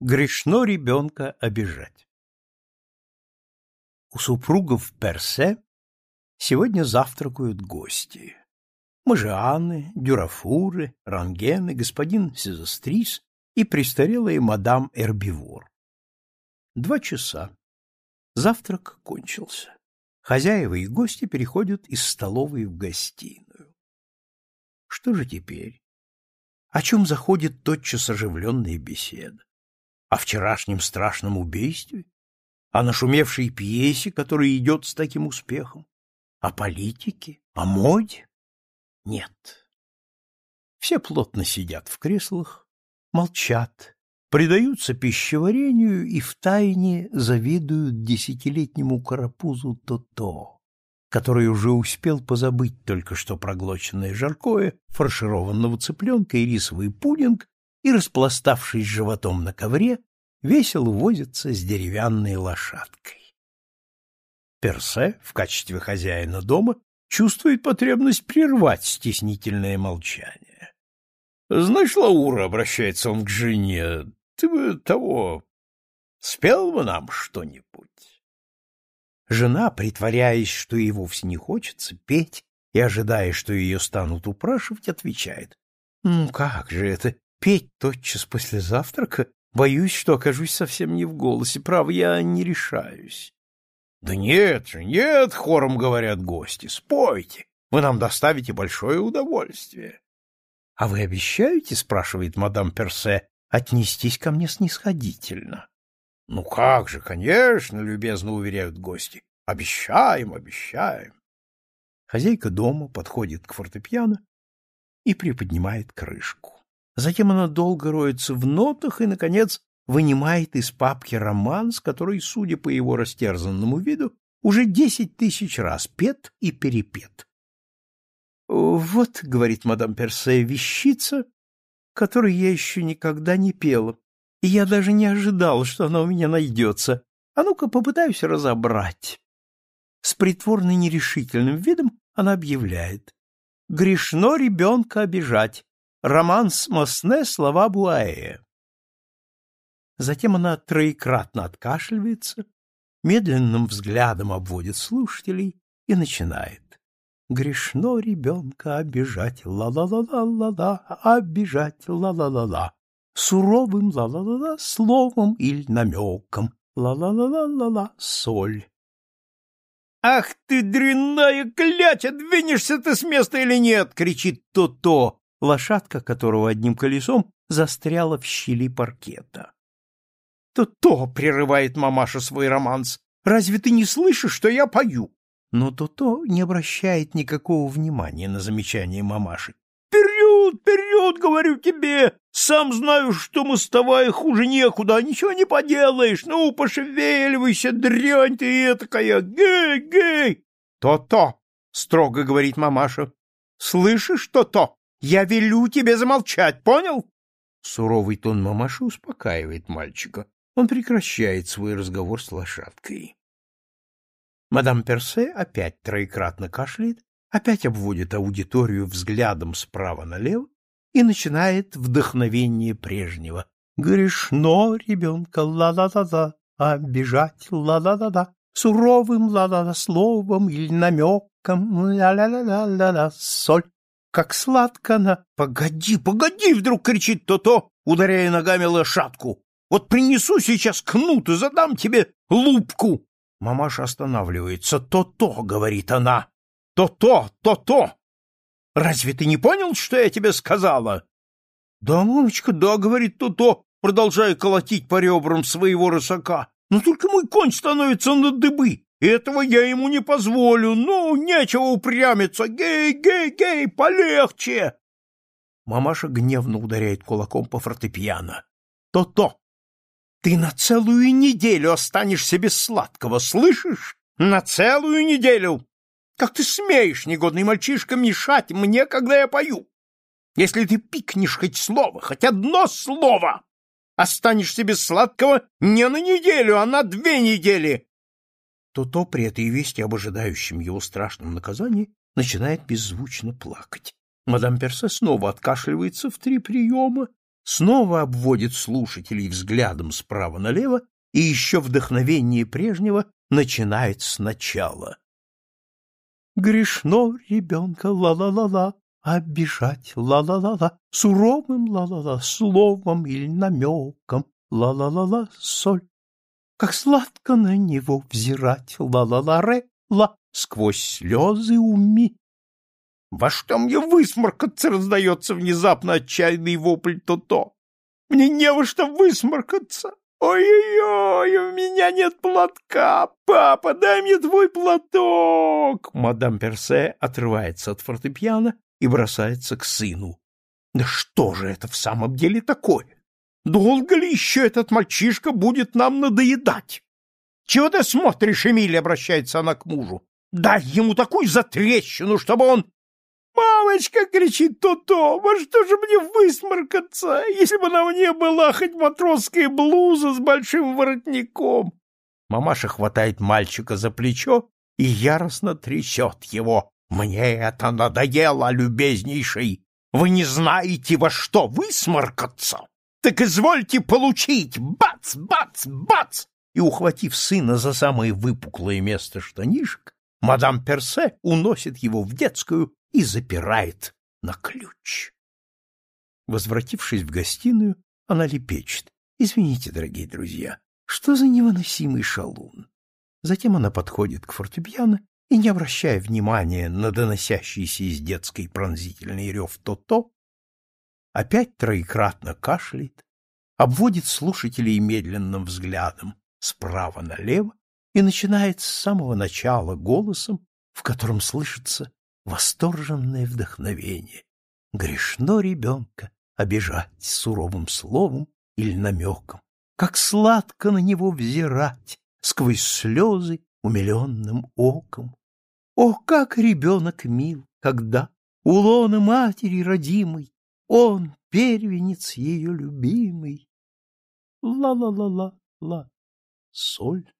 Грешно ребенка обижать. У супругов Персе сегодня завтракают гости. Мажианы, Дюрафуры, Рангены, господин Сезастрис и престарелая мадам Эрбивор. Два часа. Завтрак кончился. Хозяева и гости переходят из столовой в гостиную. Что же теперь? О чем заходит тотчас оживленная беседа? О вчерашнем страшном убийстве? О нашумевшей пьесе, которая идет с таким успехом? О политике? О моде? Нет. Все плотно сидят в креслах, молчат, предаются пищеварению и втайне завидуют десятилетнему карапузу То-То, который уже успел позабыть только что проглоченное жаркое, фаршированного цыпленка и рисовый пудинг и, распластавшись животом на ковре, весело возится с деревянной лошадкой. Персе, в качестве хозяина дома, чувствует потребность прервать стеснительное молчание. — Знаешь, Лаура, — обращается он к жене, — ты бы того... спел бы нам что-нибудь? Жена, притворяясь, что ей вовсе не хочется петь, и ожидая, что ее станут упрашивать, отвечает. — Ну как же это, петь тотчас после завтрака? Боюсь, что окажусь совсем не в голосе. Право, я не решаюсь. — Да нет же, нет, — хором говорят гости, — спойте, вы нам доставите большое удовольствие. — А вы обещаете, — спрашивает мадам Персе, — отнестись ко мне снисходительно? — Ну как же, конечно, — любезно уверяют гости. — Обещаем, обещаем. Хозяйка дома подходит к фортепиано и приподнимает крышку. Затем она долго роется в нотах и, наконец, вынимает из папки романс, который, судя по его растерзанному виду, уже десять тысяч раз пет и перепет. «Вот, — говорит мадам Персе, — вещица, которой я еще никогда не пела, и я даже не ожидал, что она у меня найдется. А ну-ка попытаюсь разобрать». С притворно нерешительным видом она объявляет. «Грешно ребенка обижать. Романс Мосне слова Буаэ». Затем она троекратно откашливается, медленным взглядом обводит слушателей и начинает. Грешно ребенка обижать, ла-ла-ла-ла-ла-ла, обижать, ла-ла-ла-ла, суровым ла-ла-ла-ла, словом или намеком, ла-ла-ла-ла-ла-ла, соль. «Ах ты, дрянная кляча, двинешься ты с места или нет?» — кричит То-То, лошадка которого одним колесом застряла в щели паркета. То-то, — прерывает мамаша свой романс, — разве ты не слышишь, что я пою? Но То-то не обращает никакого внимания на замечание мамаши. «Вперед, вперед, говорю тебе! Сам знаю, что мостовая хуже некуда, ничего не поделаешь! Ну, пошевеливайся, дрянь ты этакая! Гей, гей!» «То-то!» — строго говорит мамаша. «Слышишь, То-то? Я велю тебе замолчать, понял?» Суровый тон мамаши успокаивает мальчика. Он прекращает свой разговор с лошадкой. Мадам Персе опять троекратно кашляет, опять обводит аудиторию взглядом справа налево и начинает вдохновение прежнего. Грешно ребенка ла-ла-ла-ла, обижать ла-ла-ла-ла, суровым ла-ла-ла словом или намеком ла-ла-ла-ла-ла, соль. Как сладко она... Погоди, погоди, вдруг кричит То-То, ударяя ногами лошадку. Вот принесу сейчас кнут и задам тебе лупку. Мамаша останавливается. То-то, говорит она. То-то, то-то. Разве ты не понял, что я тебе сказала? Да, мамочка, да, говорит То-то, продолжая колотить по ребрам своего рысака. Но только мой конь становится на дыбы. Этого я ему не позволю. Ну, нечего упрямиться. Гей, гей, гей, полегче. Мамаша гневно ударяет кулаком по фортепиано. То-то, ты на целую неделю останешься без сладкого, слышишь? На целую неделю! Как ты смеешь, негодный мальчишка, мешать мне, когда я пою? Если ты пикнешь хоть слово, хоть одно слово, останешься без сладкого не на неделю, а на две недели. То-то при этой вести об ожидающем его страшном наказании начинает беззвучно плакать. Мадам Персе снова откашливается в три приема снова обводит слушателей взглядом справа налево и еще вдохновение прежнего начинает сначала. Грешно ребенка ла-ла-ла-ла, обижать ла-ла-ла-ла, суровым ла-ла-ла, словом или намеком ла-ла-ла-ла, соль. Как сладко на него взирать ла-ла-ла-ре-ла, сквозь слезы уми. Во что мне высморкаться, раздается внезапно отчаянный вопль то-то. Мне не во что высморкаться. «Ой-ой-ой, у меня нет платка! Папа, дай мне твой платок!» Мадам Персе отрывается от фортепиано и бросается к сыну. «Да что же это в самом деле такое? Долго ли еще этот мальчишка будет нам надоедать?» «Чего ты смотришь, Эмиль?» — обращается она к мужу. «Дай ему такую затрещину, чтобы он «Мамочка!» — кричит То-То. «Во что же мне высморкаться, если бы на мне была хоть матросская блуза с большим воротником?» Мамаша хватает мальчика за плечо и яростно трясет его. «Мне это надоело, любезнейший! Вы не знаете, во что высморкаться? Так извольте получить! Бац! Бац! Бац!» И, ухватив сына за самое выпуклое место штанишек, мадам Персе уносит его в детскую и запирает на ключ. Возвратившись в гостиную, она лепечет. «Извините, дорогие друзья, что за невыносимый шалун?» Затем она подходит к фортепиано и, не обращая внимания на доносящийся из детской пронзительный рев то-то, опять троекратно кашляет, обводит слушателей медленным взглядом справа налево и начинает с самого начала голосом, в котором слышится восторженное вдохновение. Грешно ребенка обижать суровым словом или намеком, как сладко на него взирать сквозь слезы умиленным оком. О, как ребенок мил, когда у лона матери родимой он первенец ее любимый. Ла-ла-ла-ла-ла, соль.